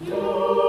Lord.